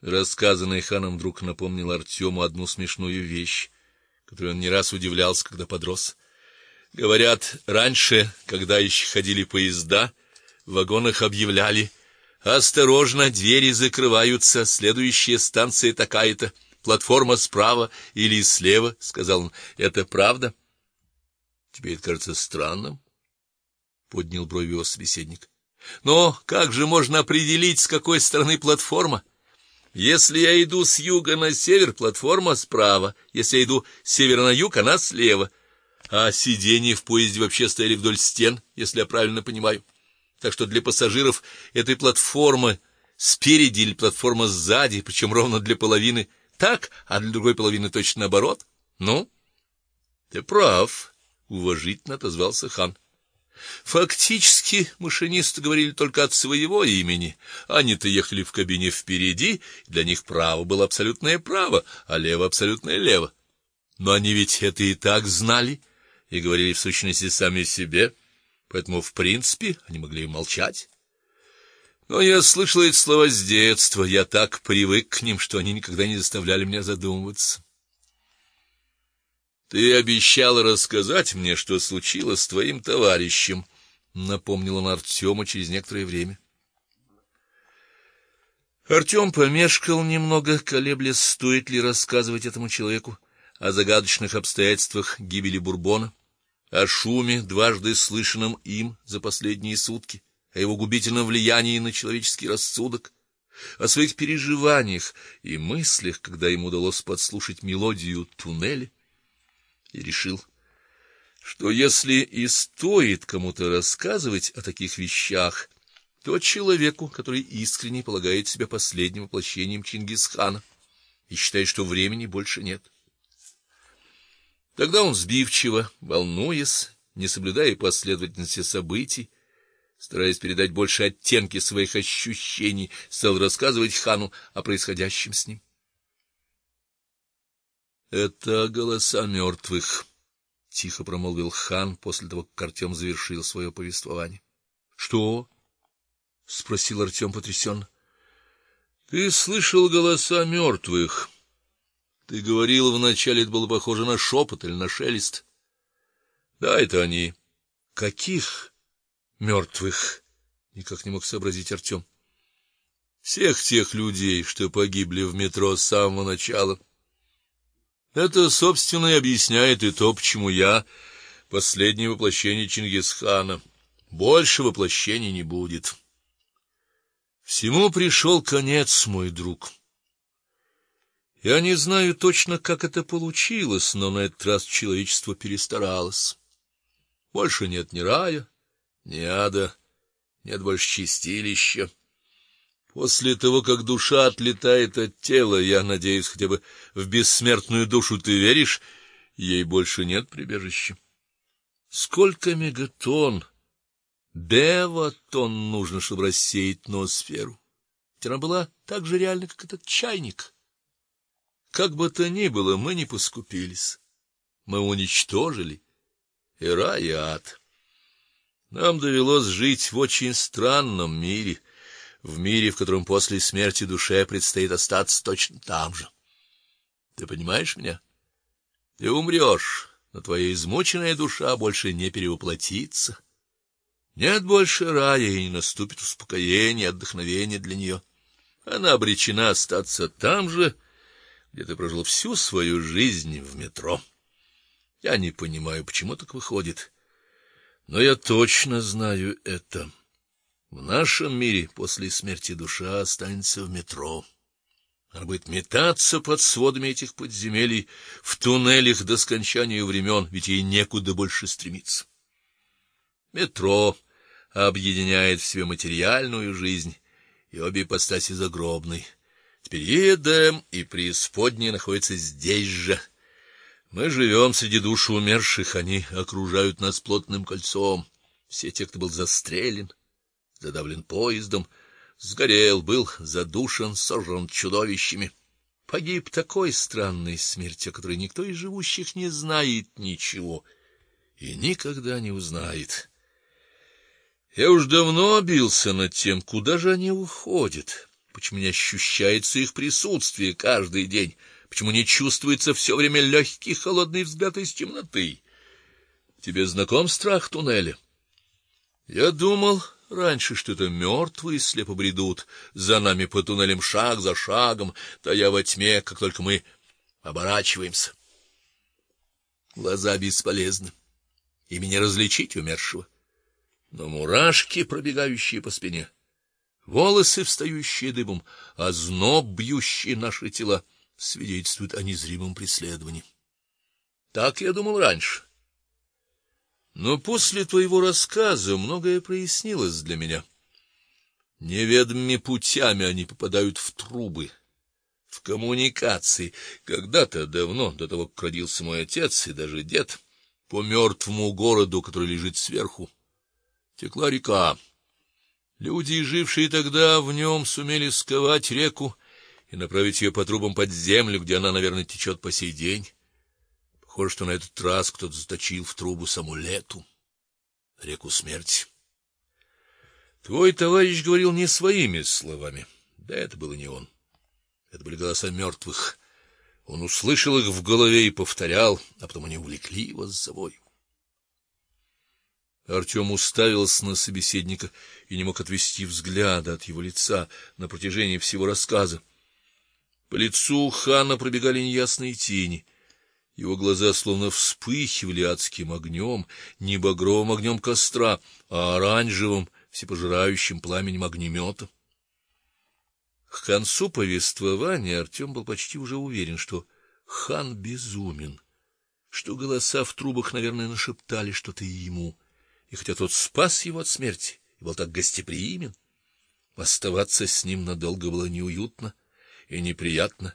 Рассказанный ханом вдруг напомнил Артему одну смешную вещь, которой он не раз удивлялся, когда подрос. Говорят, раньше, когда еще ходили поезда, в вагонах объявляли: "Осторожно, двери закрываются, следующая станция такая-то, платформа справа или слева", сказал он. "Это правда?" Тебе это кажется странным? поднял брови его собеседник. Но как же можно определить, с какой стороны платформа? Если я иду с юга на север, платформа справа, если я иду с севера на юг, она слева. А сиденья в поезде вообще стояли вдоль стен, если я правильно понимаю. Так что для пассажиров этой платформы спереди или платформа сзади, причем ровно для половины так, а для другой половины точно наоборот. Ну, ты прав, уважительно отозвался хан. Фактически машинисты говорили только от своего имени. Они-то ехали в кабине впереди, для них право было абсолютное право, а лево абсолютное лево. Но они ведь это и так знали и говорили в сущности сами себе, поэтому в принципе они могли и молчать. Но я слышал эти слова с детства, я так привык к ним, что они никогда не заставляли меня задумываться. Ты обещал рассказать мне, что случилось с твоим товарищем, напомнил он Артему через некоторое время. Артем помешкал немного, колеблясь, стоит ли рассказывать этому человеку о загадочных обстоятельствах гибели Бурбона, о шуме, дважды слышанном им за последние сутки, о его губительном влиянии на человеческий рассудок, о своих переживаниях и мыслях, когда ему удалось подслушать мелодию туннеля и решил, что если и стоит кому-то рассказывать о таких вещах, то человеку, который искренне полагает себя последним воплощением Чингисхана и считает, что времени больше нет. Тогда он сбивчиво, волнуясь, не соблюдая последовательности событий, стараясь передать больше оттенки своих ощущений, стал рассказывать хану о происходящем с ним. Это голоса мертвых», — тихо промолвил хан после того, как Артем завершил свое повествование. Что? спросил Артем потрясенно. Ты слышал голоса мертвых. Ты говорил вначале, это было похоже на шепот или на шелест. Да, это они. Каких мертвых? никак не мог сообразить Артем. Всех тех людей, что погибли в метро с самого начала. Это, собственно, и объясняет и то, почему я последнее воплощение Чингисхана. Больше воплощений не будет. Всему пришел конец, мой друг. Я не знаю точно, как это получилось, но на этот раз человечество перестаралось. Больше нет ни рая, ни ада, нет больше чистилища. После того, как душа отлетает от тела, я надеюсь, хотя бы в бессмертную душу ты веришь, ей больше нет прибежища. Сколько мегатонн, беватон нужно, чтобы рассеять ноосферу? Ведь она была так же реальна, как этот чайник. Как бы то ни было, мы не поскупились. Мы уничтожили и рай, и ад. Нам довелось жить в очень странном мире в мире, в котором после смерти душе предстоит остаться точно там же. Ты понимаешь меня? Ты умрешь, но твоя измученная душа больше не перевоплотится. Нет больше рая и не наступит успокоение, отдохновение для нее. Она обречена остаться там же, где ты прожил всю свою жизнь в метро. Я не понимаю, почему так выходит, но я точно знаю это. В нашем мире после смерти душа останется в метро. Она будет метаться под сводами этих подземелий, в туннелях до скончания времен, ведь ей некуда больше стремиться. Метро объединяет в себе материальную жизнь и обе ипостаси загробной. Теперь и Эдем, и преисподняя находятся здесь же. Мы живем среди душ умерших, они окружают нас плотным кольцом. Все те, кто был застрелен, задавлен поездом, сгорел, был задушен, сожран чудовищами. Погиб такой странной смертью, о которой никто из живущих не знает ничего и никогда не узнает. Я уж давно бился над тем, куда же они уходят, Почему не ощущается их присутствие каждый день? Почему не чувствуется все время легкий холодный взгляд из темноты? Тебе знаком страх туннеля? Я думал раньше, что это мертвые слепо бредут за нами по туннелям шаг за шагом, тая во тьме, как только мы оборачиваемся. Глаза бесполезны. Ими не различить умершего. Но мурашки, пробегающие по спине, волосы, встающие дыбом, а зноб, бьющий наши тела, свидетельствуют о незримом преследовании. Так я думал раньше. Но после твоего рассказа многое прояснилось для меня. Неведомыми путями они попадают в трубы, в коммуникации. Когда-то давно, до того, как родился мой отец и даже дед, по мертвому городу, который лежит сверху, текла река. Люди, жившие тогда в нем, сумели сковать реку и направить ее по трубам под землю, где она, наверное, течет по сей день. Похоже, что на этот раз кто-то заточил в трубу саму лету, реку смерти. Твой товарищ говорил не своими словами. Да это было не он. Это были голоса мертвых. Он услышал их в голове и повторял, а потом они увлекли его с собой. Артем уставился на собеседника и не мог отвести взгляда от его лица на протяжении всего рассказа. По лицу хана пробегали неясные тени. Его глаза словно вспыхивали адским огнем, не багровым огнем костра, а оранжевым, всепожирающим пламенем огнемета. К концу повествования Артем был почти уже уверен, что хан безумен, что голоса в трубах, наверное, нашептали что-то ему. И хотя тот спас его от смерти и был так гостеприимен, оставаться с ним надолго было неуютно и неприятно.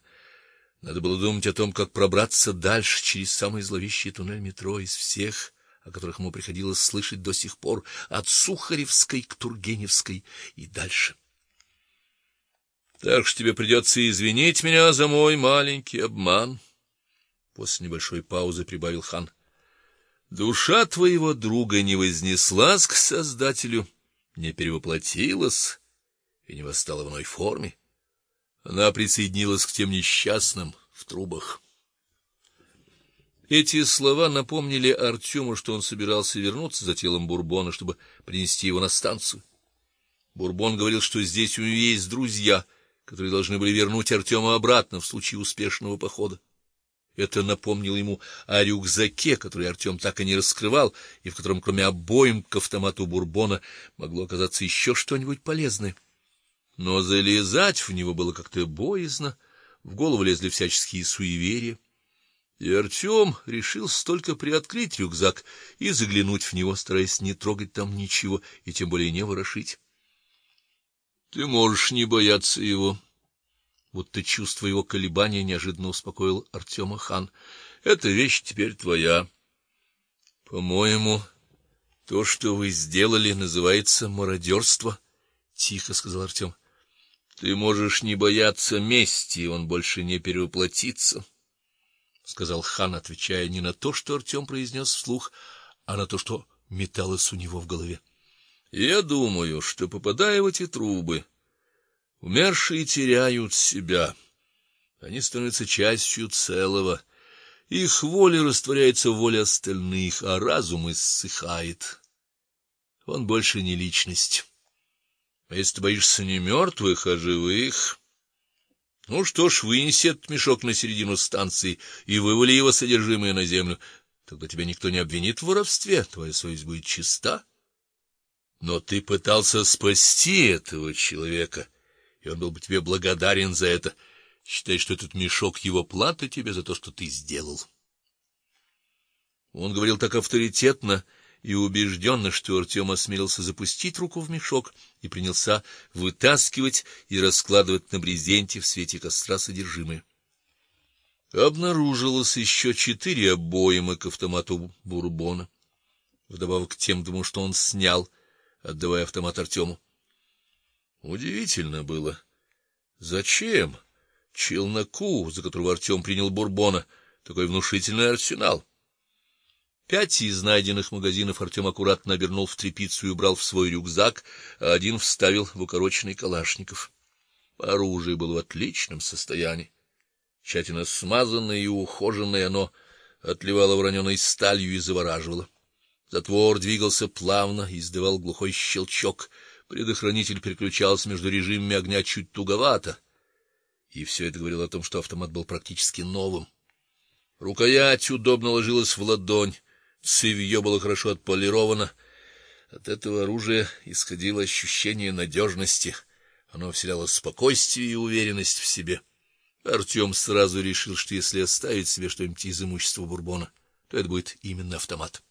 Надо было думать о том, как пробраться дальше через самый зловещий туннель метро из всех, о которых ему приходилось слышать до сих пор, от Сухаревской к Тургеневской и дальше. Так что тебе придется извинить меня за мой маленький обман, после небольшой паузы прибавил хан. Душа твоего друга не вознеслась к Создателю, не перевоплотилась и не восстала в иной форме. Она присоединилась к тем несчастным в трубах. Эти слова напомнили Артему, что он собирался вернуться за телом Бурбона, чтобы принести его на станцию. Бурбон говорил, что здесь у него есть друзья, которые должны были вернуть Артема обратно в случае успешного похода. Это напомнило ему о рюкзаке, который Артем так и не раскрывал, и в котором кроме обоим к автомату Бурбона могло оказаться еще что-нибудь полезное но залезать в него было как-то боязно, в голову лезли всяческие суеверия. И Артем решил столько приоткрыть рюкзак и заглянуть в него, стараясь не трогать там ничего и тем более не ворошить. Ты можешь не бояться его. Вот ты чувствуя его колебания, неожиданно успокоил Артема хан. Эта вещь теперь твоя. По-моему, то, что вы сделали, называется мародерство, — тихо сказал Артем. Ты можешь не бояться мести, он больше не перевоплотится, сказал хан, отвечая не на то, что Артем произнес вслух, а на то, что металось у него в голове. Я думаю, что попадая в эти трубы, умершие теряют себя. Они становятся частью целого. Их воля растворяется в воле остальных, а разум иссыхает. Он больше не личность. А если ты боишься не мертвых, а живых? Ну что ж, вынеси этот мешок на середину станции и вывали его содержимое на землю. Тогда тебя никто не обвинит в воровстве, твоя совесть будет чиста. Но ты пытался спасти этого человека, и он был бы тебе благодарен за это. Считай, что этот мешок его плата тебе за то, что ты сделал. Он говорил так авторитетно и убежденно, что Артем осмелился запустить руку в мешок и принялся вытаскивать и раскладывать на брезенте в свете костра содержимое. Обнаружилось еще четыре обоймы к автомату Бурбона, вдобавок к тем, думаю, что он снял, отдавая автомат Артему. Удивительно было, зачем челноку, за которого Артем принял Бурбона, такой внушительный арсенал? Пять из найденных магазинов Артем аккуратно обернул в тряпицу и убрал в свой рюкзак, а один вставил в укороченный калашников. Оружие было в отличном состоянии. Тщательно смазанное и ухоженное оно отливало вороненой сталью и завораживало. Затвор двигался плавно, издавал глухой щелчок. Предохранитель переключался между режимами огня чуть туговато. И все это говорило о том, что автомат был практически новым. Рукоять удобно ложилась в ладонь, цевьё было хорошо отполировано. От этого оружия исходило ощущение надежности. Оно вселяло спокойствие и уверенность в себе. Артем сразу решил, что если оставить себе что-нибудь из имущества Бурбона, то это будет именно автомат.